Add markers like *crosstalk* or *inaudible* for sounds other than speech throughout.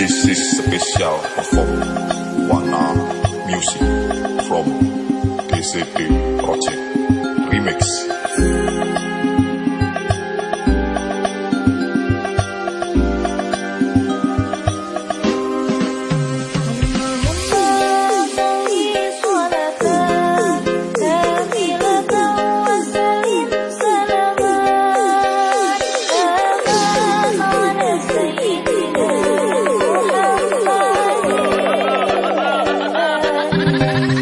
This is special perform Wana Music from DCP Project Remix. This *laughs*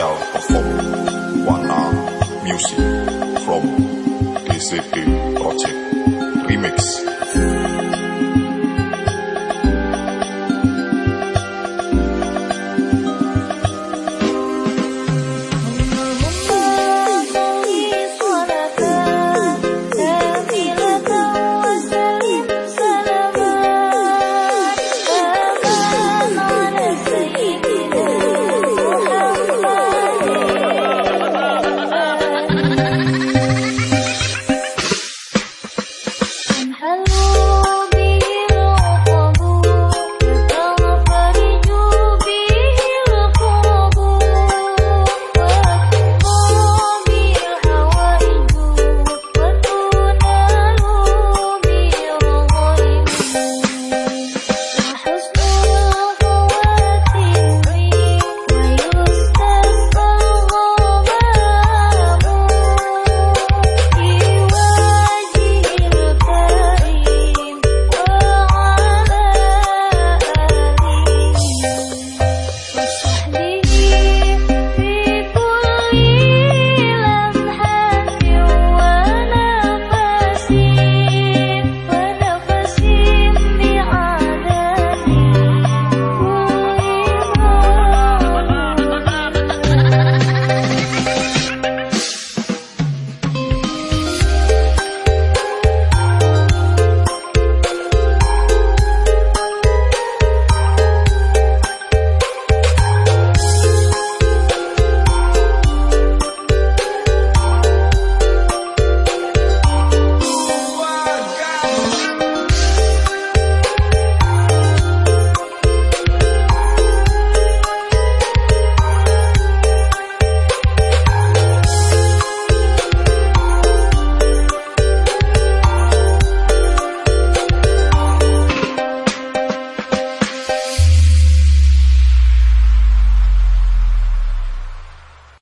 special perform Wana Music from DCP Project